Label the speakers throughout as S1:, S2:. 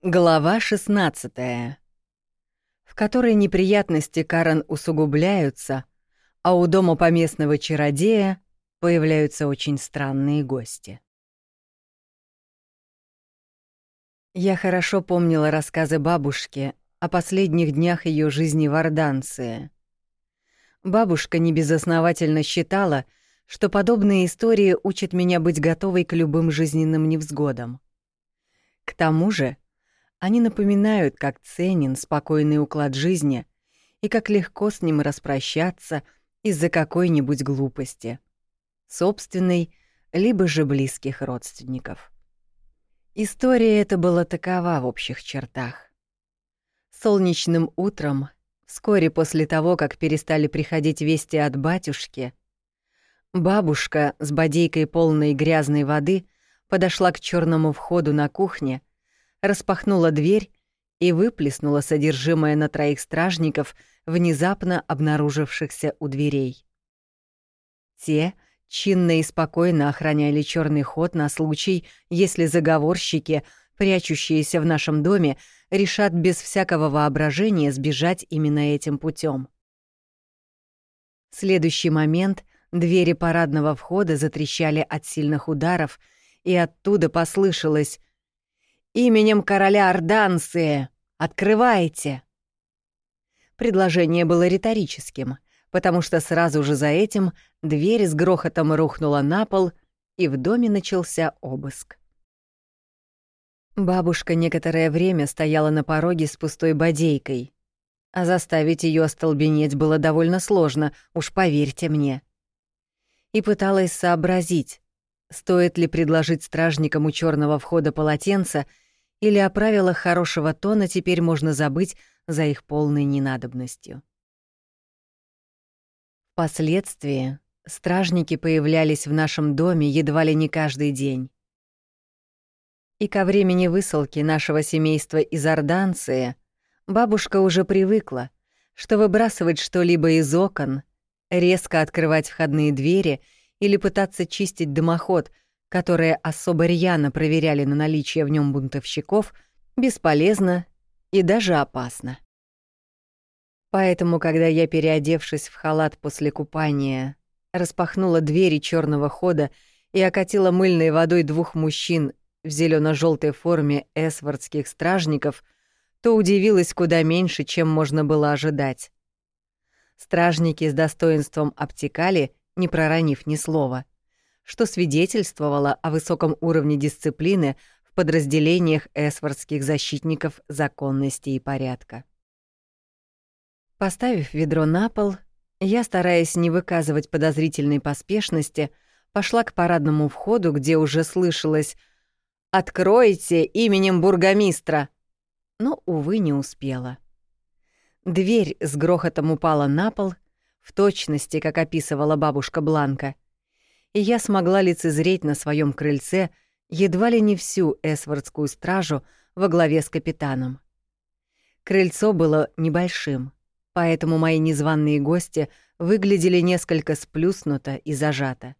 S1: Глава 16 в которой неприятности Карен усугубляются, а у дома поместного чародея появляются очень странные гости. Я хорошо помнила рассказы бабушки о последних днях ее жизни в Орданции. Бабушка небезосновательно считала, что подобные истории учат меня быть готовой к любым жизненным невзгодам. К тому же, они напоминают, как ценен спокойный уклад жизни и как легко с ним распрощаться из-за какой-нибудь глупости, собственной либо же близких родственников. История эта была такова в общих чертах. Солнечным утром, вскоре после того, как перестали приходить вести от батюшки, бабушка с бодейкой полной грязной воды подошла к черному входу на кухне распахнула дверь и выплеснула содержимое на троих стражников, внезапно обнаружившихся у дверей. Те чинно и спокойно охраняли черный ход на случай, если заговорщики, прячущиеся в нашем доме, решат без всякого воображения сбежать именно этим путем. Следующий момент двери парадного входа затрещали от сильных ударов, и оттуда послышалось Именем короля Орданции! Открывайте!» Предложение было риторическим, потому что сразу же за этим дверь с грохотом рухнула на пол, и в доме начался обыск. Бабушка некоторое время стояла на пороге с пустой бодейкой, а заставить ее остолбенеть было довольно сложно, уж поверьте мне. И пыталась сообразить, стоит ли предложить стражникам у черного входа полотенца или о правилах хорошего тона теперь можно забыть за их полной ненадобностью. Впоследствии стражники появлялись в нашем доме едва ли не каждый день. И ко времени высылки нашего семейства из Орданции бабушка уже привыкла, что выбрасывать что-либо из окон, резко открывать входные двери или пытаться чистить дымоход — которые особо рьяно проверяли на наличие в нем бунтовщиков, бесполезно и даже опасно. Поэтому, когда я, переодевшись в халат после купания, распахнула двери черного хода и окатила мыльной водой двух мужчин в зелено желтой форме эсвардских стражников, то удивилась куда меньше, чем можно было ожидать. Стражники с достоинством обтекали, не проронив ни слова — что свидетельствовало о высоком уровне дисциплины в подразделениях эсвардских защитников законности и порядка. Поставив ведро на пол, я, стараясь не выказывать подозрительной поспешности, пошла к парадному входу, где уже слышалось «Откройте именем бургомистра!» Но, увы, не успела. Дверь с грохотом упала на пол, в точности, как описывала бабушка Бланка — и я смогла лицезреть на своем крыльце едва ли не всю эсвардскую стражу во главе с капитаном. Крыльцо было небольшим, поэтому мои незваные гости выглядели несколько сплюснуто и зажато.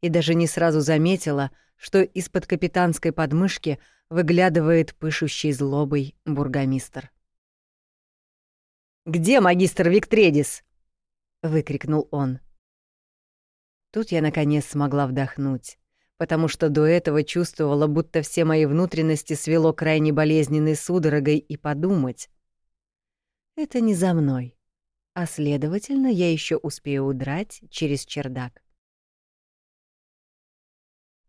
S1: И даже не сразу заметила, что из-под капитанской подмышки выглядывает пышущий злобой бургомистр. «Где магистр Виктредис?» — выкрикнул он. Тут я, наконец, смогла вдохнуть, потому что до этого чувствовала, будто все мои внутренности свело крайне болезненной судорогой и подумать. Это не за мной, а, следовательно, я еще успею удрать через чердак.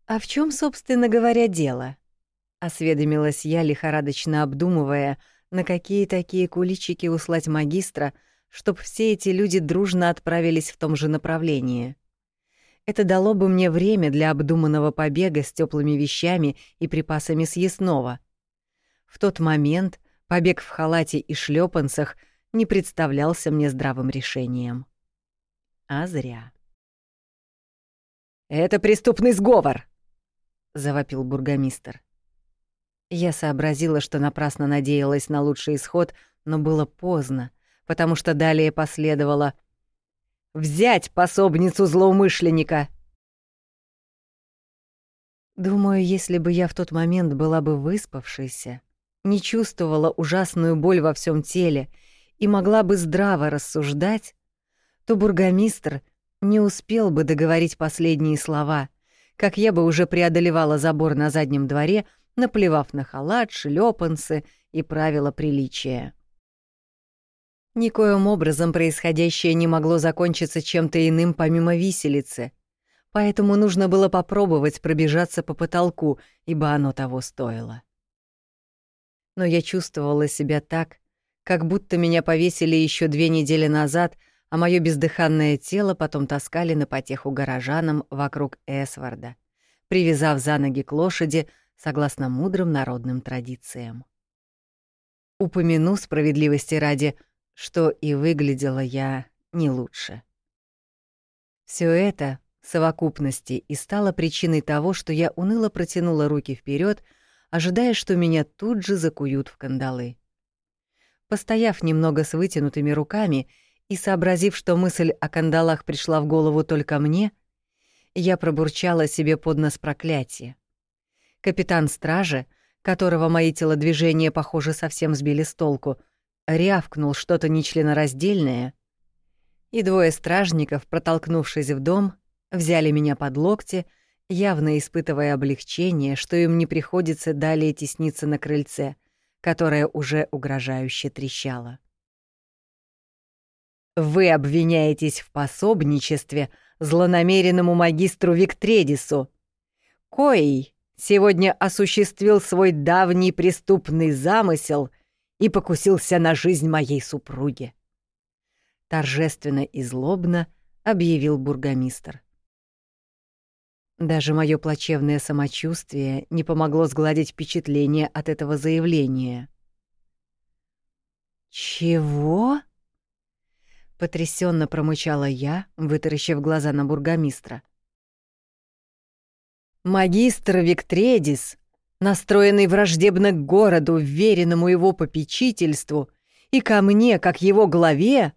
S1: «А в чем, собственно говоря, дело?» — осведомилась я, лихорадочно обдумывая, на какие такие куличики услать магистра, чтоб все эти люди дружно отправились в том же направлении. Это дало бы мне время для обдуманного побега с теплыми вещами и припасами съестного. В тот момент побег в халате и шлепанцах не представлялся мне здравым решением. А зря. «Это преступный сговор!» — завопил бургомистр. Я сообразила, что напрасно надеялась на лучший исход, но было поздно, потому что далее последовало — Взять пособницу злоумышленника!» Думаю, если бы я в тот момент была бы выспавшейся, не чувствовала ужасную боль во всем теле и могла бы здраво рассуждать, то бургомистр не успел бы договорить последние слова, как я бы уже преодолевала забор на заднем дворе, наплевав на халат, шлепанцы и правила приличия. Никоим образом происходящее не могло закончиться чем-то иным помимо виселицы, поэтому нужно было попробовать пробежаться по потолку, ибо оно того стоило. Но я чувствовала себя так, как будто меня повесили еще две недели назад, а мое бездыханное тело потом таскали на потеху горожанам вокруг Эсварда, привязав за ноги к лошади согласно мудрым народным традициям. Упомяну справедливости ради, что и выглядела я не лучше. Все это в совокупности и стало причиной того, что я уныло протянула руки вперед, ожидая, что меня тут же закуют в кандалы. Постояв немного с вытянутыми руками и сообразив, что мысль о кандалах пришла в голову только мне, я пробурчала себе под нос проклятие. Капитан стражи, которого мои телодвижения, похоже, совсем сбили с толку, — рявкнул что-то нечленораздельное, и двое стражников, протолкнувшись в дом, взяли меня под локти, явно испытывая облегчение, что им не приходится далее тесниться на крыльце, которое уже угрожающе трещало. «Вы обвиняетесь в пособничестве злонамеренному магистру Виктредису, коей сегодня осуществил свой давний преступный замысел — и покусился на жизнь моей супруги. Торжественно и злобно объявил бургомистр. Даже мое плачевное самочувствие не помогло сгладить впечатление от этого заявления. «Чего?» — потрясенно промычала я, вытаращив глаза на бургомистра. «Магистр Виктредис настроенный враждебно к городу, веренному его попечительству, и ко мне, как его главе...»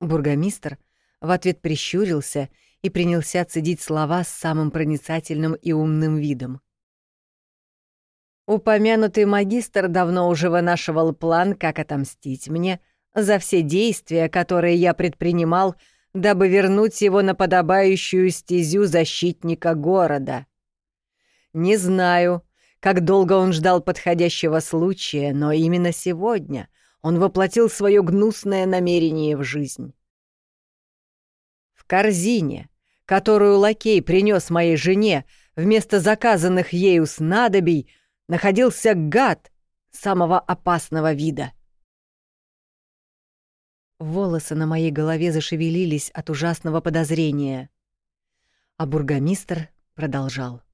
S1: Бургомистр в ответ прищурился и принялся цедить слова с самым проницательным и умным видом. Упомянутый магистр давно уже вынашивал план, как отомстить мне за все действия, которые я предпринимал, дабы вернуть его на подобающую стезю защитника города. Не знаю, как долго он ждал подходящего случая, но именно сегодня он воплотил свое гнусное намерение в жизнь. В корзине, которую лакей принес моей жене вместо заказанных ею снадобий, находился гад самого опасного вида. Волосы на моей голове зашевелились от ужасного подозрения. А бургомистр продолжал.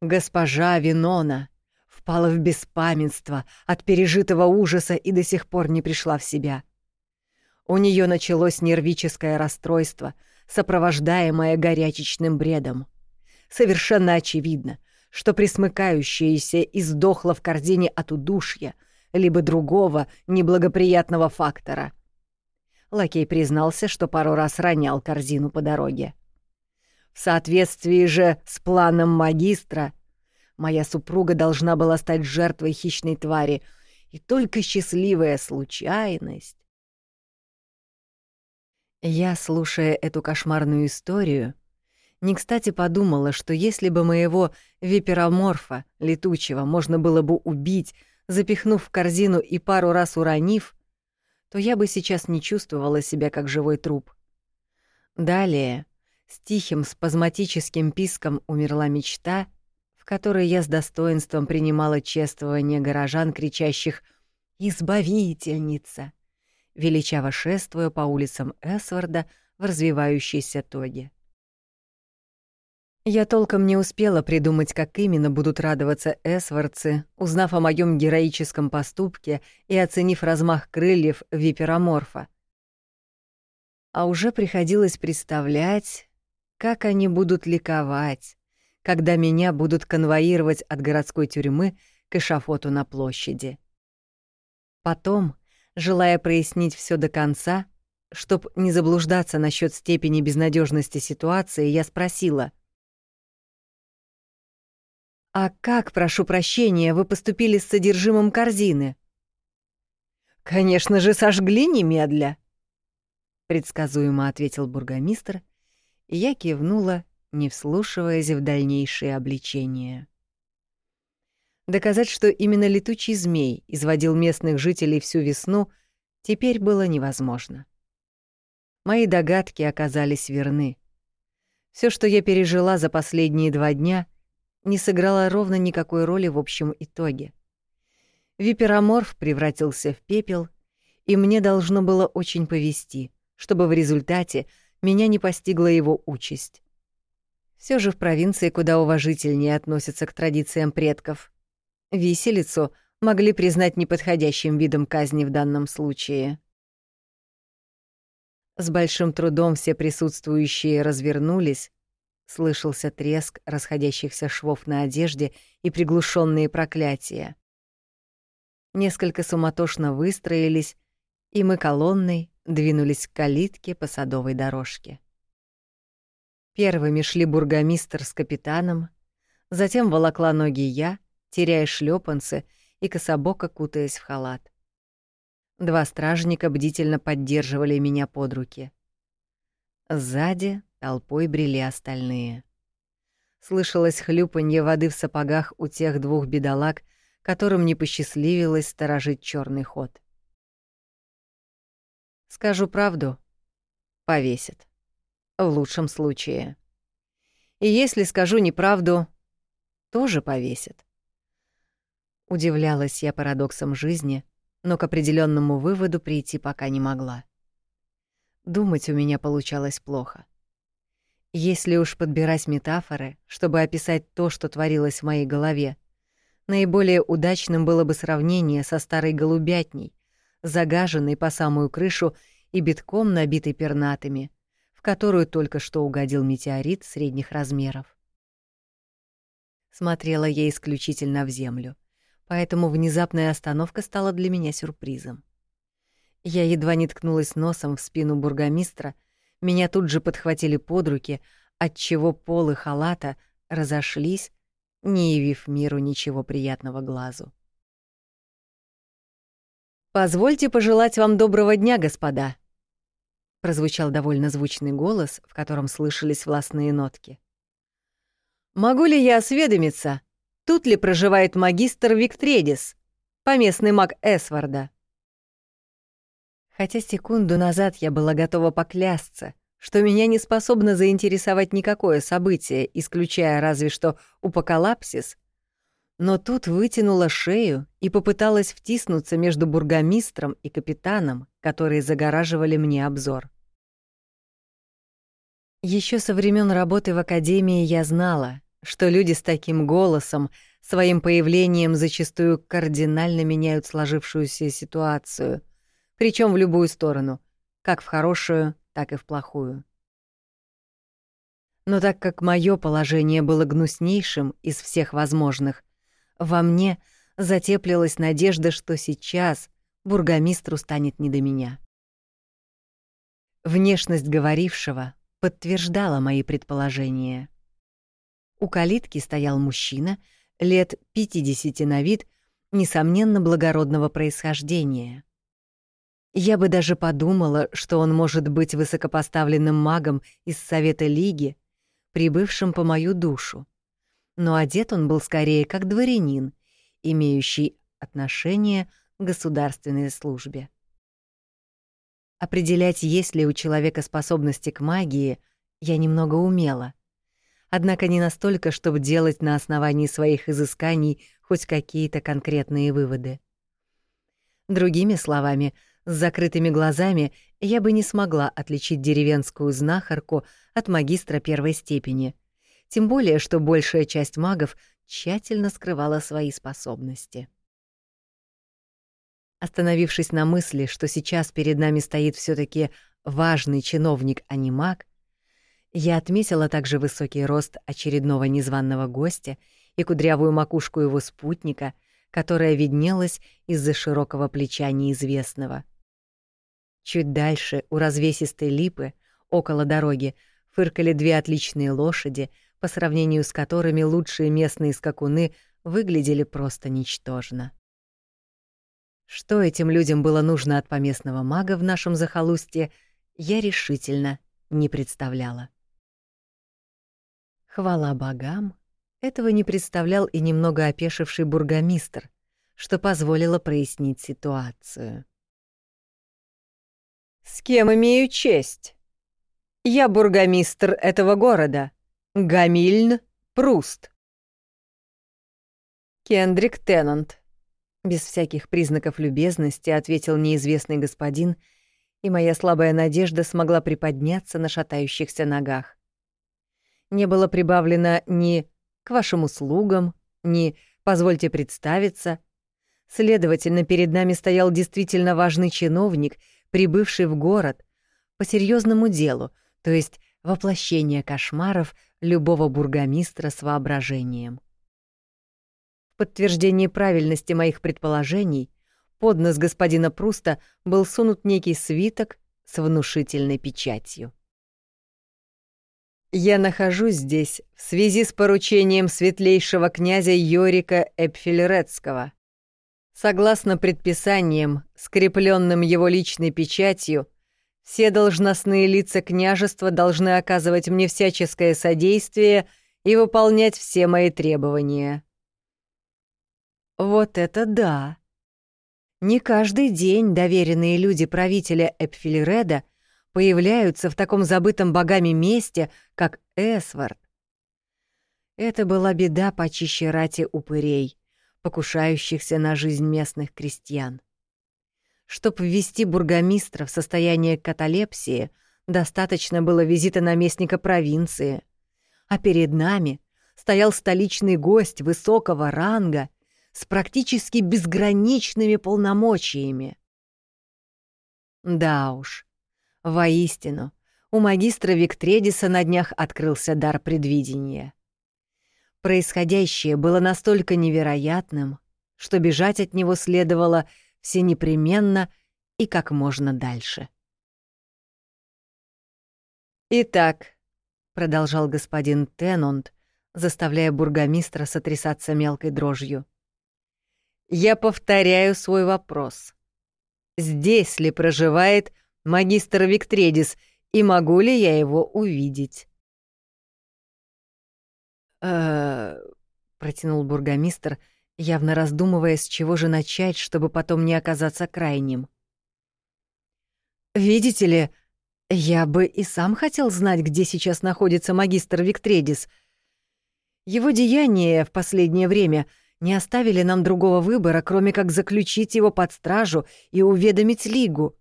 S1: Госпожа Винона впала в беспамятство от пережитого ужаса и до сих пор не пришла в себя. У нее началось нервическое расстройство, сопровождаемое горячечным бредом. Совершенно очевидно, что присмыкающаяся издохла в корзине от удушья, либо другого неблагоприятного фактора. Лакей признался, что пару раз ронял корзину по дороге. В соответствии же с планом магистра, моя супруга должна была стать жертвой хищной твари, и только счастливая случайность... Я, слушая эту кошмарную историю, не кстати подумала, что если бы моего випероморфа, летучего, можно было бы убить, запихнув в корзину и пару раз уронив, то я бы сейчас не чувствовала себя как живой труп. Далее с тихим спазматическим писком умерла мечта, в которой я с достоинством принимала чествование горожан, кричащих «Избавительница!», величаво шествуя по улицам Эсварда в развивающейся тоге. Я толком не успела придумать, как именно будут радоваться эсвардцы, узнав о моем героическом поступке и оценив размах крыльев випероморфа. А уже приходилось представлять, как они будут ликовать, когда меня будут конвоировать от городской тюрьмы к эшафоту на площади. Потом, желая прояснить все до конца, чтоб не заблуждаться насчет степени безнадежности ситуации, я спросила. «А как, прошу прощения, вы поступили с содержимым корзины?» «Конечно же, сожгли немедля», — предсказуемо ответил бургомистр, я кивнула, не вслушиваясь в дальнейшие обличения. Доказать, что именно летучий змей изводил местных жителей всю весну, теперь было невозможно. Мои догадки оказались верны. Все, что я пережила за последние два дня, не сыграло ровно никакой роли в общем итоге. Випероморф превратился в пепел, и мне должно было очень повезти, чтобы в результате меня не постигла его участь. Все же в провинции куда уважительнее относятся к традициям предков. Виселицу могли признать неподходящим видом казни в данном случае. С большим трудом все присутствующие развернулись, слышался треск расходящихся швов на одежде и приглушенные проклятия. Несколько суматошно выстроились, и мы колонной двинулись к калитке по садовой дорожке. Первыми шли бургомистр с капитаном, затем волокла ноги я — теряя шлепанцы и кособоко кутаясь в халат. Два стражника бдительно поддерживали меня под руки. Сзади толпой брели остальные. Слышалось хлюпанье воды в сапогах у тех двух бедолаг, которым не посчастливилось сторожить черный ход. Скажу правду, повесят. В лучшем случае. И если скажу неправду, тоже повесят. Удивлялась я парадоксам жизни, но к определенному выводу прийти пока не могла. Думать у меня получалось плохо. Если уж подбирать метафоры, чтобы описать то, что творилось в моей голове, наиболее удачным было бы сравнение со старой голубятней, загаженной по самую крышу и битком набитой пернатыми, в которую только что угодил метеорит средних размеров. Смотрела я исключительно в землю — поэтому внезапная остановка стала для меня сюрпризом. Я едва не ткнулась носом в спину бургомистра, меня тут же подхватили под руки, отчего полы халата разошлись, не явив миру ничего приятного глазу. «Позвольте пожелать вам доброго дня, господа!» Прозвучал довольно звучный голос, в котором слышались властные нотки. «Могу ли я осведомиться, тут ли проживает магистр Виктредис, поместный маг Эсварда. Хотя секунду назад я была готова поклясться, что меня не способно заинтересовать никакое событие, исключая разве что упокалапсис, но тут вытянула шею и попыталась втиснуться между бургомистром и капитаном, которые загораживали мне обзор. Еще со времен работы в академии я знала, что люди с таким голосом своим появлением зачастую кардинально меняют сложившуюся ситуацию, причем в любую сторону, как в хорошую, так и в плохую. Но так как мое положение было гнуснейшим из всех возможных, во мне затеплилась надежда, что сейчас бургомистру станет не до меня. Внешность говорившего подтверждала мои предположения — у калитки стоял мужчина, лет 50 на вид, несомненно благородного происхождения. Я бы даже подумала, что он может быть высокопоставленным магом из Совета Лиги, прибывшим по мою душу. Но одет он был скорее как дворянин, имеющий отношение к государственной службе. Определять, есть ли у человека способности к магии, я немного умела однако не настолько, чтобы делать на основании своих изысканий хоть какие-то конкретные выводы. Другими словами, с закрытыми глазами я бы не смогла отличить деревенскую знахарку от магистра первой степени, тем более что большая часть магов тщательно скрывала свои способности. Остановившись на мысли, что сейчас перед нами стоит все таки важный чиновник, а не маг, я отметила также высокий рост очередного незваного гостя и кудрявую макушку его спутника, которая виднелась из-за широкого плеча неизвестного. Чуть дальше, у развесистой липы, около дороги, фыркали две отличные лошади, по сравнению с которыми лучшие местные скакуны выглядели просто ничтожно. Что этим людям было нужно от поместного мага в нашем захолустье, я решительно не представляла. Хвала богам, этого не представлял и немного опешивший бургомистр, что позволило прояснить ситуацию. «С кем имею честь? Я бургомистр этого города, Гамильн Пруст». «Кендрик Теннант», — без всяких признаков любезности ответил неизвестный господин, и моя слабая надежда смогла приподняться на шатающихся ногах. Не было прибавлено ни «к вашим услугам», ни «позвольте представиться», Следовательно, перед нами стоял действительно важный чиновник, прибывший в город по серьезному делу, то есть воплощение кошмаров любого бургомистра с воображением. В подтверждение правильности моих предположений под нос господина Пруста был сунут некий свиток с внушительной печатью. «Я нахожусь здесь в связи с поручением светлейшего князя Йорика Эпфельрецкого», Согласно предписаниям, скрепленным его личной печатью, все должностные лица княжества должны оказывать мне всяческое содействие и выполнять все мои требования. Вот это да! Не каждый день доверенные люди правителя Эпфилереда появляются в таком забытом богами месте, как Эсвард. Это была беда почище рати упырей покушающихся на жизнь местных крестьян. Чтоб ввести бургомистра в состояние каталепсии, достаточно было визита наместника провинции. А перед нами стоял столичный гость высокого ранга с практически безграничными полномочиями. Да уж, воистину, у магистра Виктредиса на днях открылся дар предвидения. Происходящее было настолько невероятным, что бежать от него следовало все непременно и как можно дальше. «Итак», — продолжал господин Теннонт, заставляя бургомистра сотрясаться мелкой дрожью, «я повторяю свой вопрос. Здесь ли проживает магистр Виктредис, и могу ли я его увидеть?» протянул бургомистр, явно раздумывая, с чего же начать, чтобы потом не оказаться крайним. «Видите ли, я бы и сам хотел знать, где сейчас находится магистр Виктредис. Его деяния в последнее время не оставили нам другого выбора, кроме как заключить его под стражу и уведомить Лигу.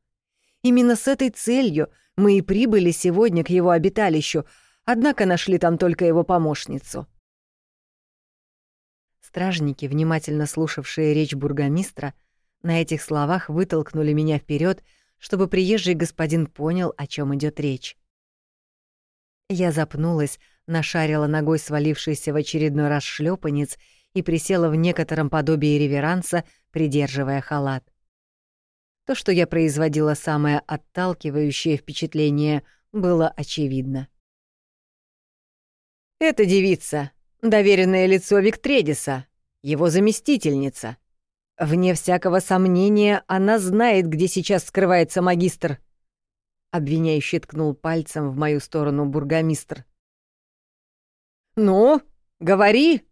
S1: Именно с этой целью мы и прибыли сегодня к его обиталищу, однако нашли там только его помощницу». Стражники, внимательно слушавшие речь бургомистра, на этих словах вытолкнули меня вперед, чтобы приезжий господин понял, о чем идет речь. Я запнулась, нашарила ногой свалившийся в очередной раз шлепанец и присела в некотором подобии реверанса, придерживая халат. То, что я производила самое отталкивающее впечатление, было очевидно. «Эта девица доверенное лицо Виктредиса, его заместительница. Вне всякого сомнения, она знает, где сейчас скрывается магистр. Обвиняющий ткнул пальцем в мою сторону бургомистр. «Ну, говори!»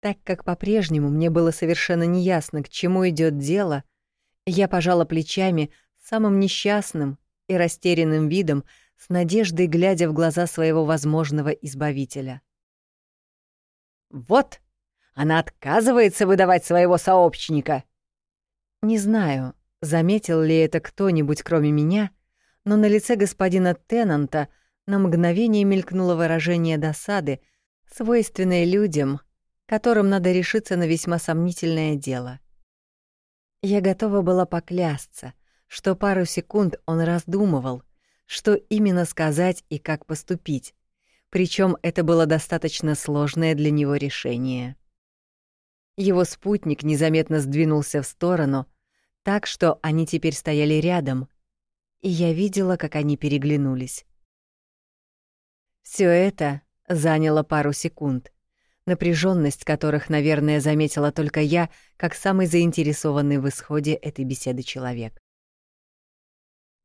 S1: Так как по-прежнему мне было совершенно неясно, к чему идет дело, я пожала плечами самым несчастным и растерянным видом, с надеждой глядя в глаза своего возможного избавителя. Вот, она отказывается выдавать своего сообщника. Не знаю, заметил ли это кто-нибудь кроме меня, но на лице господина Теннанта на мгновение мелькнуло выражение досады, свойственное людям, которым надо решиться на весьма сомнительное дело. Я готова была поклясться, что пару секунд он раздумывал, что именно сказать и как поступить, причем это было достаточно сложное для него решение. Его спутник незаметно сдвинулся в сторону, так что они теперь стояли рядом, и я видела, как они переглянулись. Все это заняло пару секунд, напряженность которых, наверное, заметила только я, как самый заинтересованный в исходе этой беседы человек.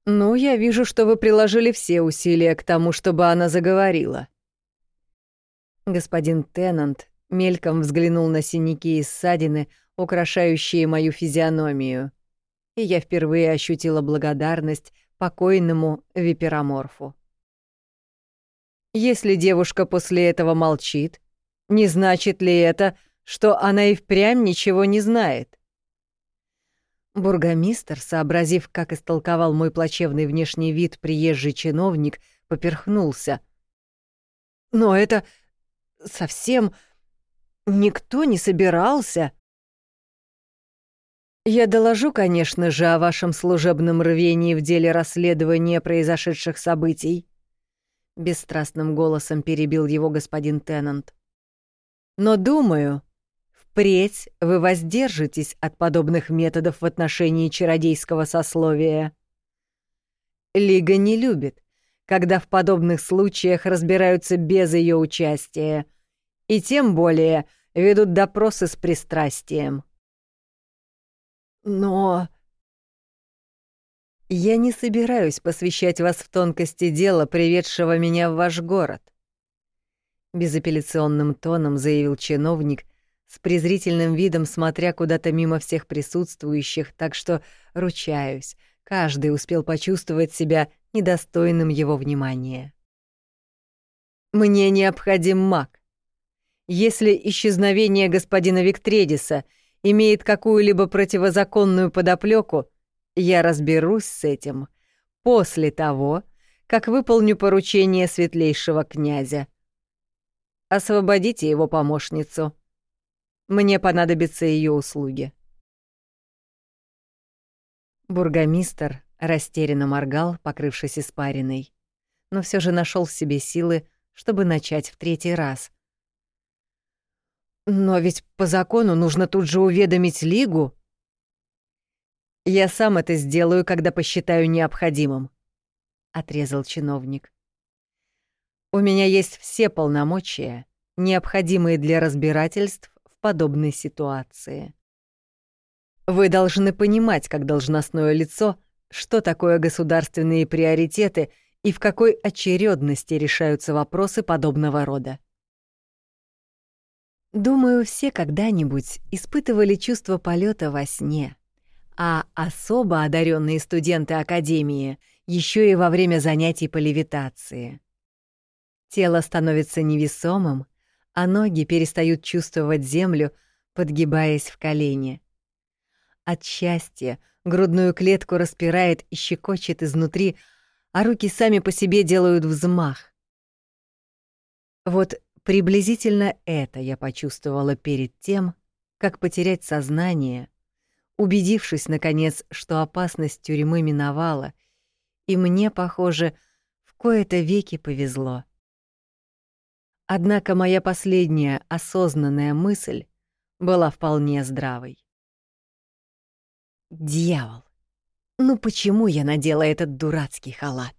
S1: «Ну, я вижу, что вы приложили все усилия к тому, чтобы она заговорила». Господин Теннант мельком взглянул на синяки и ссадины, украшающие мою физиономию, и я впервые ощутила благодарность покойному випероморфу. Если девушка после этого молчит, не значит ли это, что она и впрямь ничего не знает? Бургомистр, сообразив, как истолковал мой плачевный внешний вид приезжий чиновник, поперхнулся. «Но это совсем никто не собирался...» «Я доложу, конечно же, о вашем служебном рвении в деле расследования произошедших событий», — бесстрастным голосом перебил его господин Теннант. «Но думаю, впредь вы воздержитесь от подобных методов в отношении чародейского сословия. Лига не любит, когда в подобных случаях разбираются без ее участия, и тем более ведут допросы с пристрастием». Но... Я не собираюсь посвящать вас в тонкости дела, приведшего меня в ваш город. Безапелляционным тоном заявил чиновник, с презрительным видом смотря куда-то мимо всех присутствующих, так что, ручаюсь, каждый успел почувствовать себя недостойным его внимания. «Мне необходим маг. Если исчезновение господина Виктредиса — имеет какую-либо противозаконную подоплеку, я разберусь с этим после того, как выполню поручение светлейшего князя. Освободите его помощницу. Мне понадобятся ее услуги. Бургомистр растерянно моргал, покрывшись испариной, но все же нашел в себе силы, чтобы начать в третий раз — но ведь по закону нужно тут же уведомить Лигу. Я сам это сделаю, когда посчитаю необходимым, отрезал чиновник. У меня есть все полномочия, необходимые для разбирательств в подобной ситуации. Вы должны понимать, как должностное лицо, что такое государственные приоритеты и в какой очередности решаются вопросы подобного рода. Думаю, все когда-нибудь испытывали чувство полета во сне, а особо одаренные студенты Академии еще и во время занятий по левитации. Тело становится невесомым, а ноги перестают чувствовать землю, подгибаясь в колени. От счастья грудную клетку распирает и щекочет изнутри, а руки сами по себе делают взмах. Вот Приблизительно это я почувствовала перед тем, как потерять сознание, убедившись, наконец, что опасность тюрьмы миновала, и мне, похоже, в кои-то веки повезло. Однако моя последняя осознанная мысль была вполне здравой. Дьявол! Ну почему я надела этот дурацкий халат?